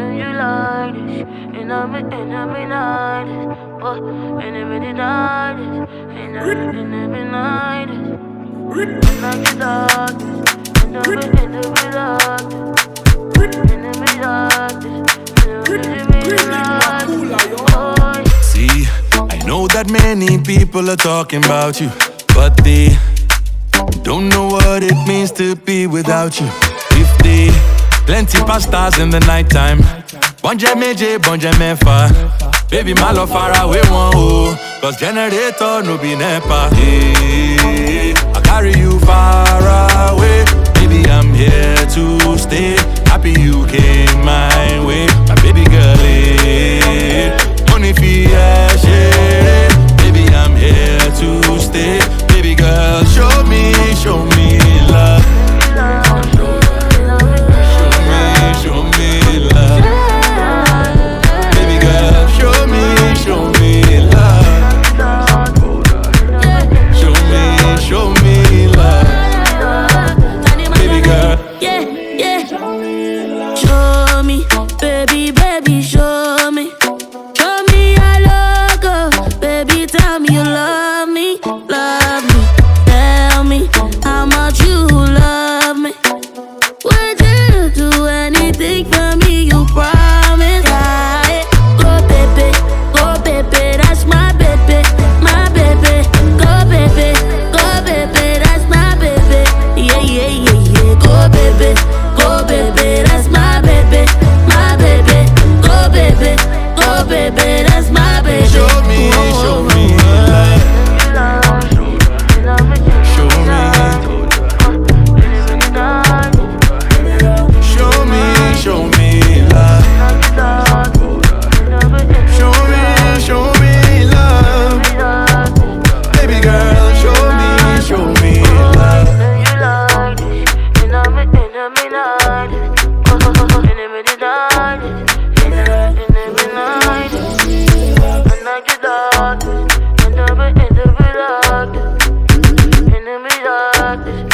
know you like this. And I'm and I'm in night. Oh, and I'm in night. And and in night. And dark. And I'm in and I'm in dark. And I'm in dark. And I'm in dark. See, I know that many people are talking about you, but they don't know what it means to be without you. If they plenty pastas in the nighttime, bonje meje, bonje mefa. Baby, my love far away one oh, cause generator no be NEPA. Yeah, I carry you far away. Baby, I'm here to stay. Happy you came up